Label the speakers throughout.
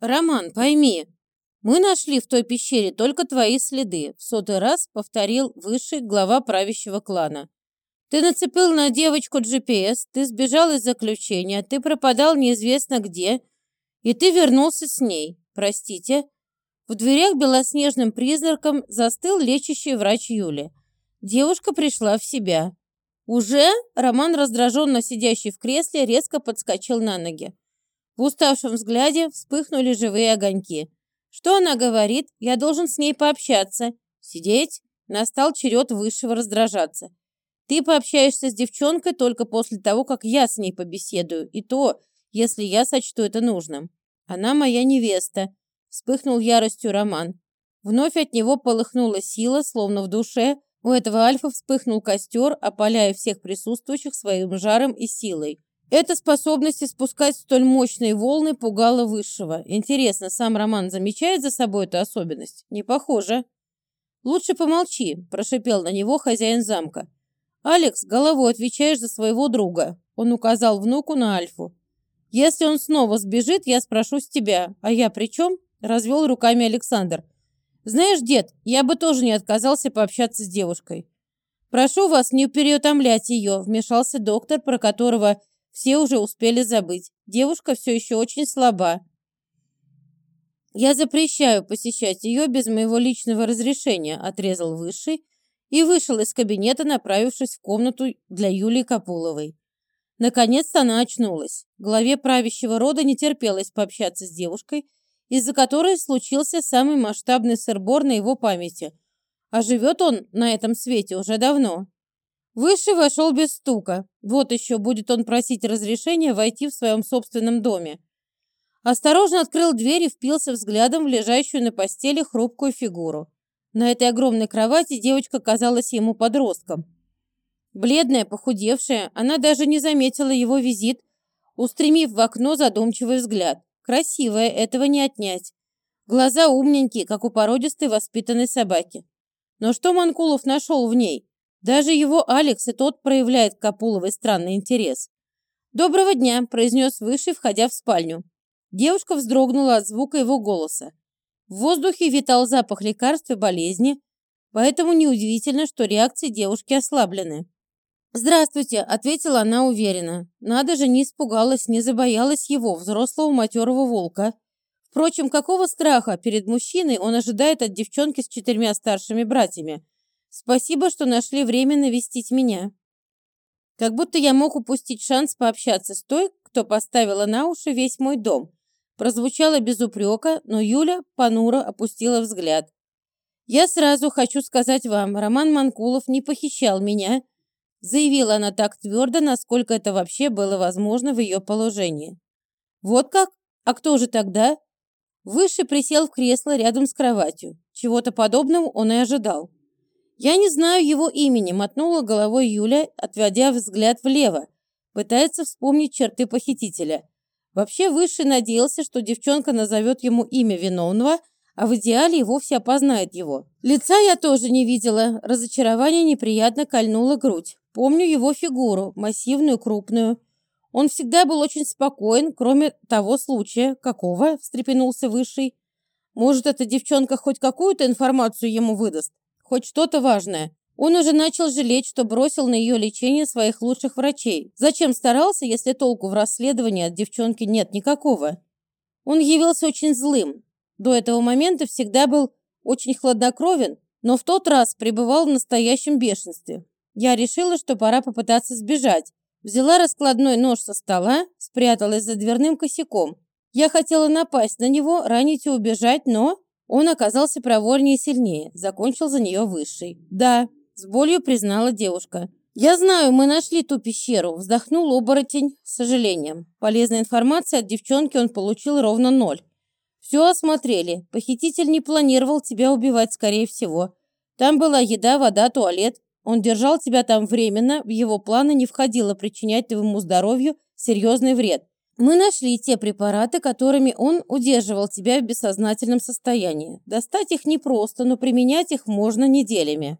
Speaker 1: Роман, пойми, мы нашли в той пещере только твои следы, в сотый раз повторил высший глава правящего клана. Ты нацепил на девочку GPS, ты сбежал из заключения, ты пропадал неизвестно где, и ты вернулся с ней. Простите. В дверях белоснежным призраком застыл лечащий врач Юли. Девушка пришла в себя. «Уже?» Роман, раздраженно сидящий в кресле, резко подскочил на ноги. В уставшем взгляде вспыхнули живые огоньки. «Что она говорит? Я должен с ней пообщаться». «Сидеть?» Настал черед высшего раздражаться. Ты пообщаешься с девчонкой только после того, как я с ней побеседую, и то, если я сочту это нужным. Она моя невеста», — вспыхнул яростью Роман. Вновь от него полыхнула сила, словно в душе. У этого альфа вспыхнул костер, опаляя всех присутствующих своим жаром и силой. Эта способность испускать столь мощные волны пугала Высшего. Интересно, сам Роман замечает за собой эту особенность? Не похоже. «Лучше помолчи», – прошипел на него хозяин замка. «Алекс, головой отвечаешь за своего друга», — он указал внуку на Альфу. «Если он снова сбежит, я спрошу с тебя. А я при чем?» — развел руками Александр. «Знаешь, дед, я бы тоже не отказался пообщаться с девушкой». «Прошу вас не переутомлять ее», — вмешался доктор, про которого все уже успели забыть. Девушка все еще очень слаба. «Я запрещаю посещать ее без моего личного разрешения», — отрезал Высший, и вышел из кабинета, направившись в комнату для Юлии Капуловой. Наконец-то она очнулась. Главе правящего рода не терпелось пообщаться с девушкой, из-за которой случился самый масштабный сырбор на его памяти. А живет он на этом свете уже давно. Выше вошел без стука. Вот еще будет он просить разрешения войти в своем собственном доме. Осторожно открыл дверь и впился взглядом в лежащую на постели хрупкую фигуру. На этой огромной кровати девочка казалась ему подростком. Бледная, похудевшая, она даже не заметила его визит, устремив в окно задумчивый взгляд. Красивая, этого не отнять. Глаза умненькие, как у породистой воспитанной собаки. Но что Манкулов нашел в ней? Даже его Алекс и тот проявляет к Капуловой странный интерес. «Доброго дня», – произнес Высший, входя в спальню. Девушка вздрогнула от звука его голоса. В воздухе витал запах лекарств и болезни, поэтому неудивительно, что реакции девушки ослаблены. «Здравствуйте», — ответила она уверенно. Надо же, не испугалась, не забоялась его, взрослого матерого волка. Впрочем, какого страха перед мужчиной он ожидает от девчонки с четырьмя старшими братьями? Спасибо, что нашли время навестить меня. Как будто я мог упустить шанс пообщаться с той, кто поставила на уши весь мой дом. Прозвучало без упрека, но Юля понуро опустила взгляд. «Я сразу хочу сказать вам, Роман Манкулов не похищал меня», заявила она так твердо, насколько это вообще было возможно в ее положении. «Вот как? А кто же тогда?» Выше присел в кресло рядом с кроватью. Чего-то подобного он и ожидал. «Я не знаю его имени», — мотнула головой Юля, отводя взгляд влево. Пытается вспомнить черты похитителя. Вообще Высший надеялся, что девчонка назовет ему имя виновного, а в идеале и вовсе опознает его. Лица я тоже не видела. Разочарование неприятно кольнуло грудь. Помню его фигуру, массивную, крупную. Он всегда был очень спокоен, кроме того случая. Какого? встрепенулся Высший. Может, эта девчонка хоть какую-то информацию ему выдаст? Хоть что-то важное? Он уже начал жалеть, что бросил на ее лечение своих лучших врачей. Зачем старался, если толку в расследовании от девчонки нет никакого? Он явился очень злым. До этого момента всегда был очень хладнокровен, но в тот раз пребывал в настоящем бешенстве. Я решила, что пора попытаться сбежать. Взяла раскладной нож со стола, спряталась за дверным косяком. Я хотела напасть на него, ранить и убежать, но... Он оказался проворнее и сильнее, закончил за нее высший. Да, с болью признала девушка. «Я знаю, мы нашли ту пещеру», – вздохнул оборотень с сожалением. Полезной информации от девчонки он получил ровно ноль. «Все осмотрели. Похититель не планировал тебя убивать, скорее всего. Там была еда, вода, туалет. Он держал тебя там временно, в его планы не входило причинять твоему здоровью серьезный вред. Мы нашли те препараты, которыми он удерживал тебя в бессознательном состоянии. Достать их непросто, но применять их можно неделями.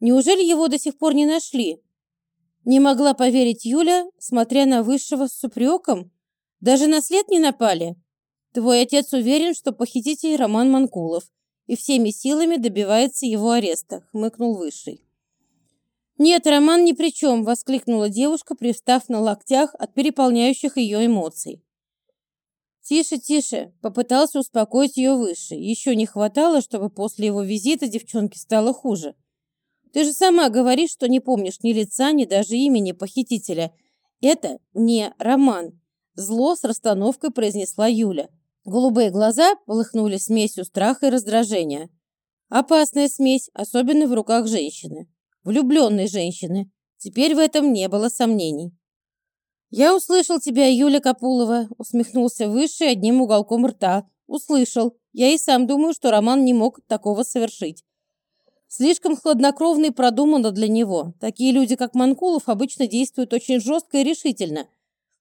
Speaker 1: Неужели его до сих пор не нашли? Не могла поверить Юля, смотря на Высшего с упреком. Даже на след не напали? Твой отец уверен, что похититель Роман Манкулов и всеми силами добивается его ареста», — хмыкнул Высший. «Нет, Роман ни при чем!» — воскликнула девушка, привстав на локтях от переполняющих ее эмоций. «Тише, тише!» — попытался успокоить ее выше. Еще не хватало, чтобы после его визита девчонке стало хуже. «Ты же сама говоришь, что не помнишь ни лица, ни даже имени похитителя. Это не Роман!» Зло с расстановкой произнесла Юля. Голубые глаза полыхнули смесью страха и раздражения. Опасная смесь, особенно в руках женщины влюбленной женщины. Теперь в этом не было сомнений. «Я услышал тебя, Юля Капулова», — усмехнулся Высший одним уголком рта. «Услышал. Я и сам думаю, что Роман не мог такого совершить. Слишком хладнокровно и продумано для него. Такие люди, как Манкулов, обычно действуют очень жестко и решительно.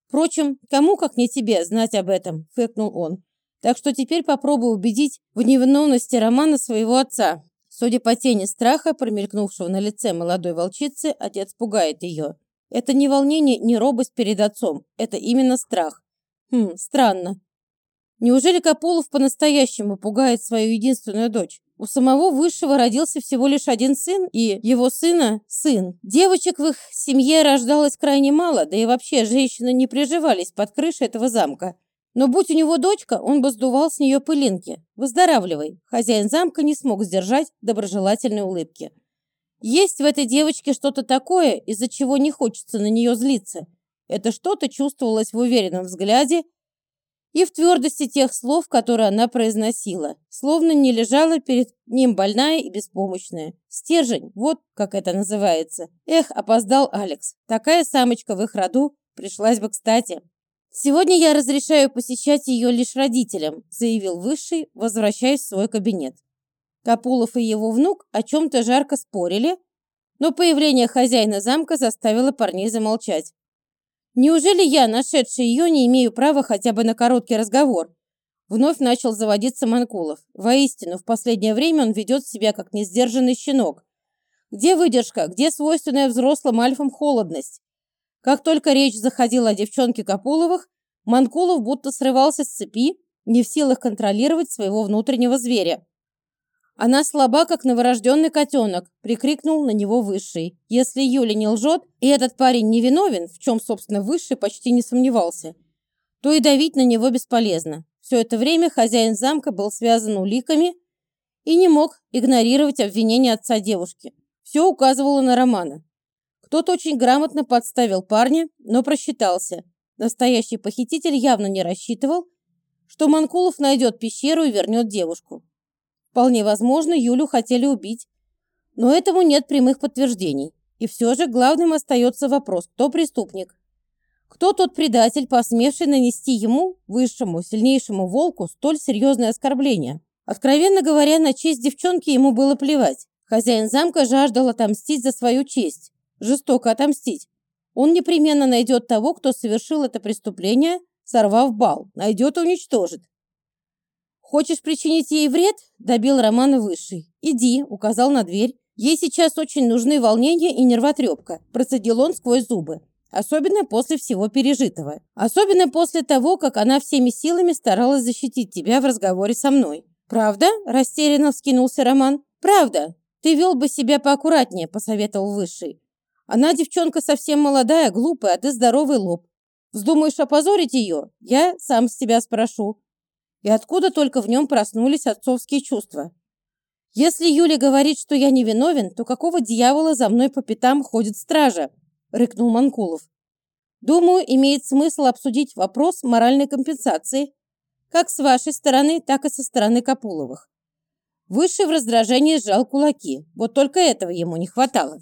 Speaker 1: Впрочем, кому, как не тебе, знать об этом?» — фыркнул он. «Так что теперь попробуй убедить в невиновности Романа своего отца. Судя по тени страха, промелькнувшего на лице молодой волчицы, отец пугает ее. Это не волнение, не робость перед отцом. Это именно страх. Хм, странно. Неужели Капулов по-настоящему пугает свою единственную дочь? У самого Высшего родился всего лишь один сын, и его сына – сын. Девочек в их семье рождалось крайне мало, да и вообще женщины не приживались под крышей этого замка. Но будь у него дочка, он бы сдувал с нее пылинки. Выздоравливай. Хозяин замка не смог сдержать доброжелательной улыбки. Есть в этой девочке что-то такое, из-за чего не хочется на нее злиться. Это что-то чувствовалось в уверенном взгляде и в твердости тех слов, которые она произносила, словно не лежала перед ним больная и беспомощная. Стержень, вот как это называется. Эх, опоздал Алекс. Такая самочка в их роду пришлась бы кстати. «Сегодня я разрешаю посещать ее лишь родителям», заявил Высший, возвращаясь в свой кабинет. Капулов и его внук о чем-то жарко спорили, но появление хозяина замка заставило парней замолчать. «Неужели я, нашедший ее, не имею права хотя бы на короткий разговор?» Вновь начал заводиться Манкулов. Воистину, в последнее время он ведет себя как несдержанный щенок. Где выдержка, где свойственная взрослым альфам холодность? Как только речь заходила о девчонке Капуловых, Манкулов будто срывался с цепи, не в силах контролировать своего внутреннего зверя. «Она слаба, как новорожденный котенок», — прикрикнул на него Высший. «Если Юля не лжет, и этот парень не виновен, в чем, собственно, Высший почти не сомневался, то и давить на него бесполезно. Все это время хозяин замка был связан уликами и не мог игнорировать обвинения отца девушки. Все указывало на Романа. Кто-то очень грамотно подставил парня, но просчитался. Настоящий похититель явно не рассчитывал, что Манкулов найдет пещеру и вернет девушку. Вполне возможно, Юлю хотели убить, но этому нет прямых подтверждений. И все же главным остается вопрос, кто преступник. Кто тот предатель, посмевший нанести ему, высшему, сильнейшему волку, столь серьезное оскорбление? Откровенно говоря, на честь девчонки ему было плевать. Хозяин замка жаждал отомстить за свою честь жестоко отомстить. Он непременно найдет того, кто совершил это преступление, сорвав бал, найдет и уничтожит. «Хочешь причинить ей вред?» – добил Романа Высший. «Иди», – указал на дверь. «Ей сейчас очень нужны волнения и нервотрепка», – процедил он сквозь зубы. Особенно после всего пережитого. Особенно после того, как она всеми силами старалась защитить тебя в разговоре со мной. «Правда?» – растерянно вскинулся Роман. «Правда. Ты вел бы себя поаккуратнее», – посоветовал Высший. Она девчонка совсем молодая, глупая, а ты здоровый лоб. Вздумаешь опозорить ее? Я сам с тебя спрошу. И откуда только в нем проснулись отцовские чувства? Если Юля говорит, что я не виновен, то какого дьявола за мной по пятам ходит стража? Рыкнул Манкулов. Думаю, имеет смысл обсудить вопрос моральной компенсации, как с вашей стороны, так и со стороны Капуловых. Высший в раздражении сжал кулаки. Вот только этого ему не хватало.